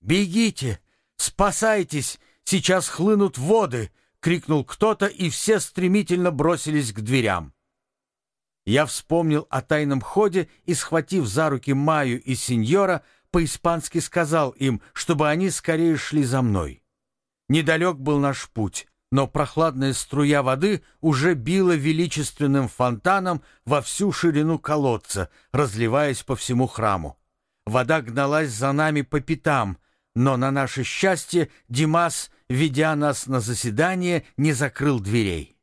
«Бегите! Спасайтесь! Сейчас хлынут воды!» — крикнул кто-то, и все стремительно бросились к дверям. Я вспомнил о тайном ходе и, схватив за руки Маю и сеньора, по-испански сказал им, чтобы они скорее шли за мной. Недалек был наш путь, но прохладная струя воды уже била величественным фонтаном во всю ширину колодца, разливаясь по всему храму. Вода гналась за нами по пятам, но на наше счастье Димас, ведя нас на заседание, не закрыл дверей.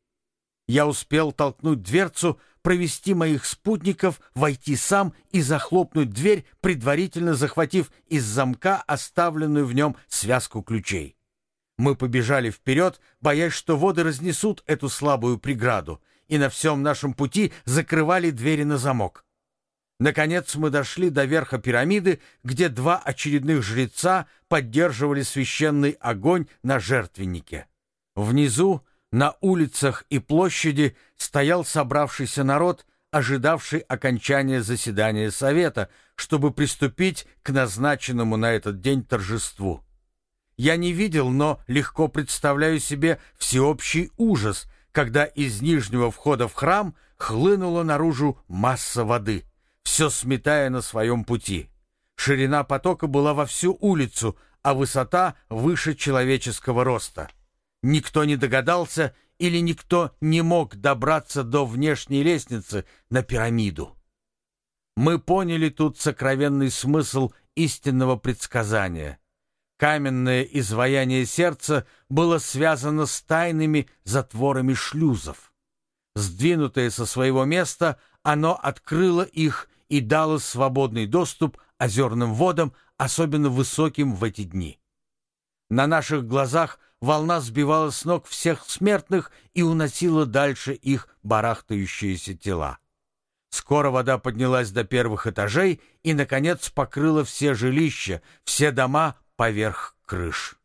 Я успел толкнуть дверцу, провести моих спутников, войти сам и захлопнуть дверь, предварительно захватив из замка оставленную в нем связку ключей. Мы побежали вперед, боясь, что воды разнесут эту слабую преграду, и на всем нашем пути закрывали двери на замок. Наконец мы дошли до верха пирамиды, где два очередных жреца поддерживали священный огонь на жертвеннике. Внизу на улицах и площади стоял собравшийся народ, ожидавший окончания заседания совета, чтобы приступить к назначенному на этот день торжеству. Я не видел, но легко представляю себе всеобщий ужас, когда из нижнего входа в храм хлынула наружу масса воды, все сметая на своем пути. Ширина потока была во всю улицу, а высота выше человеческого роста. Никто не догадался или никто не мог добраться до внешней лестницы на пирамиду. Мы поняли тут сокровенный смысл истинного предсказания. Каменное изваяние сердца было связано с тайными затворами шлюзов. Сдвинутое со своего места, оно открыло их и дало свободный доступ озерным водам, особенно высоким в эти дни. На наших глазах волна сбивала с ног всех смертных и уносила дальше их барахтающиеся тела. Скоро вода поднялась до первых этажей и, наконец, покрыла все жилища, все дома поверх крыш.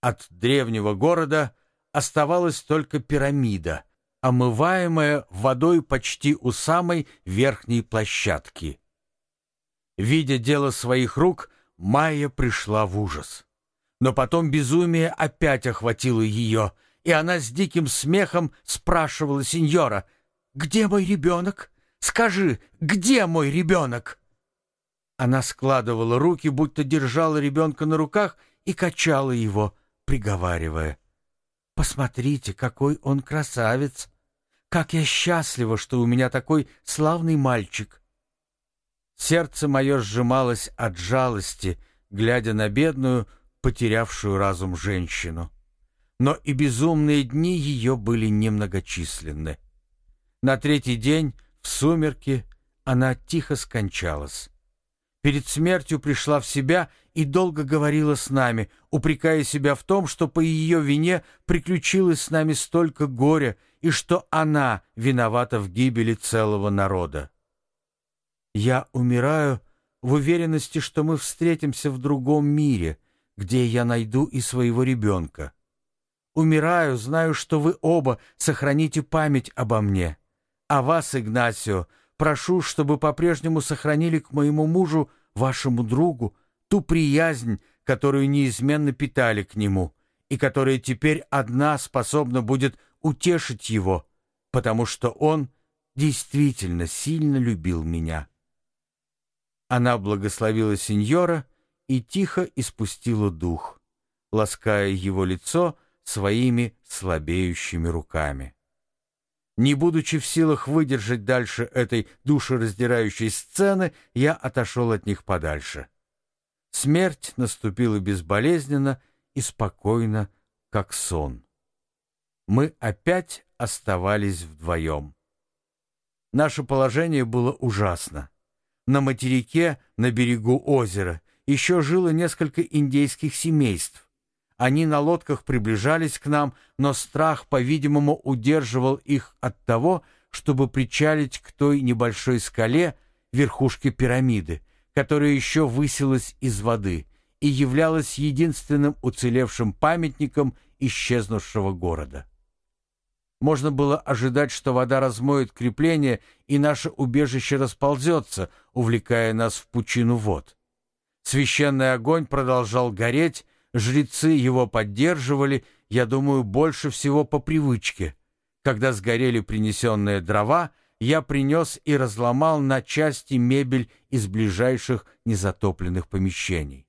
От древнего города оставалась только пирамида, омываемая водой почти у самой верхней площадки. Видя дело своих рук, Майя пришла в ужас. Но потом безумие опять охватило ее, и она с диким смехом спрашивала сеньора, «Где мой ребенок? Скажи, где мой ребенок?» Она складывала руки, будто держала ребенка на руках и качала его, приговаривая, «Посмотрите, какой он красавец! Как я счастлива, что у меня такой славный мальчик!» Сердце мое сжималось от жалости, глядя на бедную, потерявшую разум женщину. Но и безумные дни ее были немногочисленны. На третий день, в сумерки, она тихо скончалась. Перед смертью пришла в себя и долго говорила с нами, упрекая себя в том, что по ее вине приключилось с нами столько горя и что она виновата в гибели целого народа. Я умираю в уверенности, что мы встретимся в другом мире, где я найду и своего ребенка. Умираю, знаю, что вы оба сохраните память обо мне. А вас, Игнасио, прошу, чтобы по-прежнему сохранили к моему мужу, вашему другу, ту приязнь, которую неизменно питали к нему, и которая теперь одна способна будет утешить его, потому что он действительно сильно любил меня. Она благословила сеньора и тихо испустила дух, лаская его лицо своими слабеющими руками. Не будучи в силах выдержать дальше этой душераздирающей сцены, я отошел от них подальше. Смерть наступила безболезненно и спокойно, как сон. Мы опять оставались вдвоем. Наше положение было ужасно. На материке, на берегу озера, еще жило несколько индейских семейств. Они на лодках приближались к нам, но страх, по-видимому, удерживал их от того, чтобы причалить к той небольшой скале верхушке пирамиды, которая еще высилась из воды и являлась единственным уцелевшим памятником исчезнувшего города. Можно было ожидать, что вода размоет крепление, и наше убежище расползется, увлекая нас в пучину вод. Священный огонь продолжал гореть, жрецы его поддерживали, я думаю, больше всего по привычке. Когда сгорели принесенные дрова, я принес и разломал на части мебель из ближайших незатопленных помещений.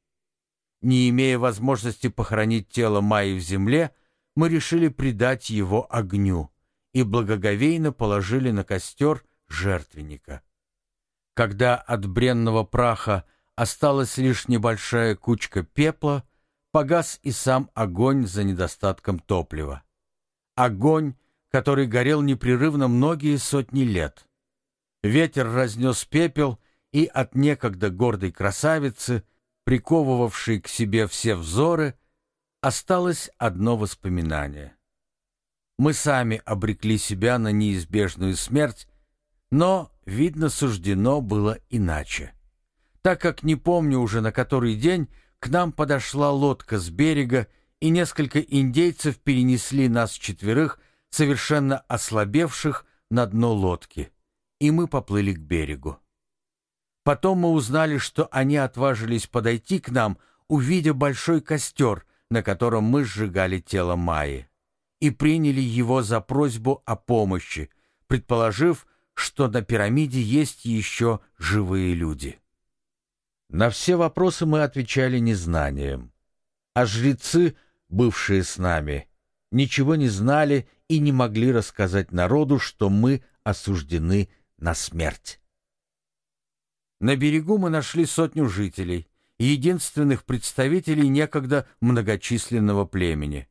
Не имея возможности похоронить тело Майи в земле, мы решили предать его огню и благоговейно положили на костер жертвенника. Когда от бренного праха осталась лишь небольшая кучка пепла, погас и сам огонь за недостатком топлива. Огонь, который горел непрерывно многие сотни лет. Ветер разнес пепел, и от некогда гордой красавицы, приковывавшей к себе все взоры, осталось одно воспоминание. Мы сами обрекли себя на неизбежную смерть, но, видно, суждено было иначе. Так как не помню уже на который день, к нам подошла лодка с берега, и несколько индейцев перенесли нас четверых, совершенно ослабевших, на дно лодки, и мы поплыли к берегу. Потом мы узнали, что они отважились подойти к нам, увидя большой костер, на котором мы сжигали тело Майи, и приняли его за просьбу о помощи, предположив, что на пирамиде есть еще живые люди. На все вопросы мы отвечали незнанием, а жрецы, бывшие с нами, ничего не знали и не могли рассказать народу, что мы осуждены на смерть. На берегу мы нашли сотню жителей, единственных представителей некогда многочисленного племени.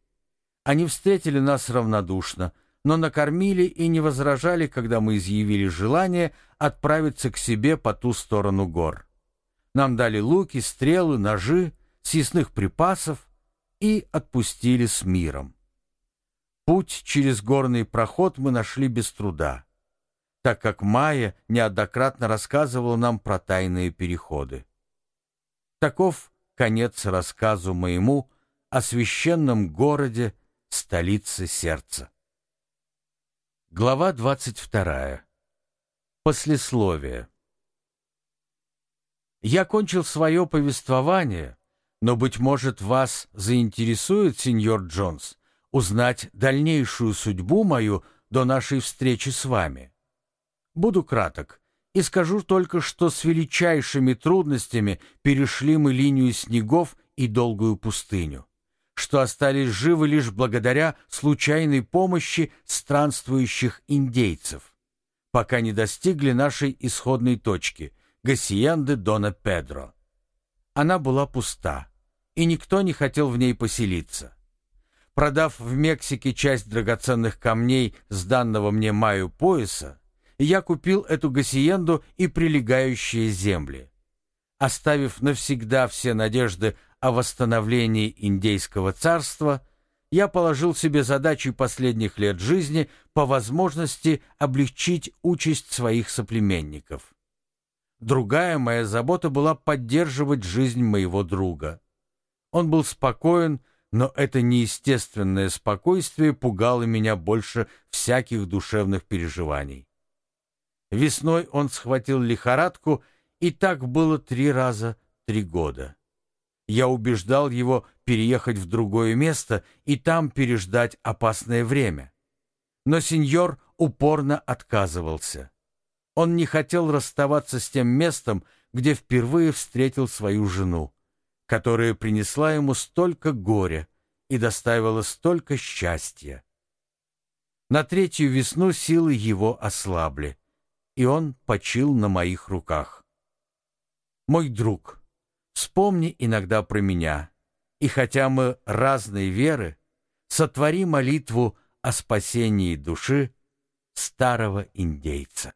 Они встретили нас равнодушно, но накормили и не возражали, когда мы изъявили желание отправиться к себе по ту сторону гор. Нам дали луки, стрелы, ножи, съестных припасов и отпустили с миром. Путь через горный проход мы нашли без труда, так как Майя неоднократно рассказывала нам про тайные переходы. Таков конец рассказу моему о священном городе, столице сердца. Глава 22. Послесловие. Я кончил свое повествование, но, быть может, вас заинтересует, сеньор Джонс, узнать дальнейшую судьбу мою до нашей встречи с вами. Буду краток и скажу только, что с величайшими трудностями перешли мы линию снегов и долгую пустыню что остались живы лишь благодаря случайной помощи странствующих индейцев, пока не достигли нашей исходной точки — Гасиенды Дона Педро. Она была пуста, и никто не хотел в ней поселиться. Продав в Мексике часть драгоценных камней с данного мне маю пояса, я купил эту гасиенду и прилегающие земли. Оставив навсегда все надежды о восстановлении индейского царства, я положил себе задачей последних лет жизни по возможности облегчить участь своих соплеменников. Другая моя забота была поддерживать жизнь моего друга. Он был спокоен, но это неестественное спокойствие пугало меня больше всяких душевных переживаний. Весной он схватил лихорадку, и так было три раза три года. Я убеждал его переехать в другое место и там переждать опасное время. Но сеньор упорно отказывался. Он не хотел расставаться с тем местом, где впервые встретил свою жену, которая принесла ему столько горя и доставила столько счастья. На третью весну силы его ослабли, и он почил на моих руках. Мой друг — Вспомни иногда про меня, и хотя мы разной веры, сотвори молитву о спасении души старого индейца.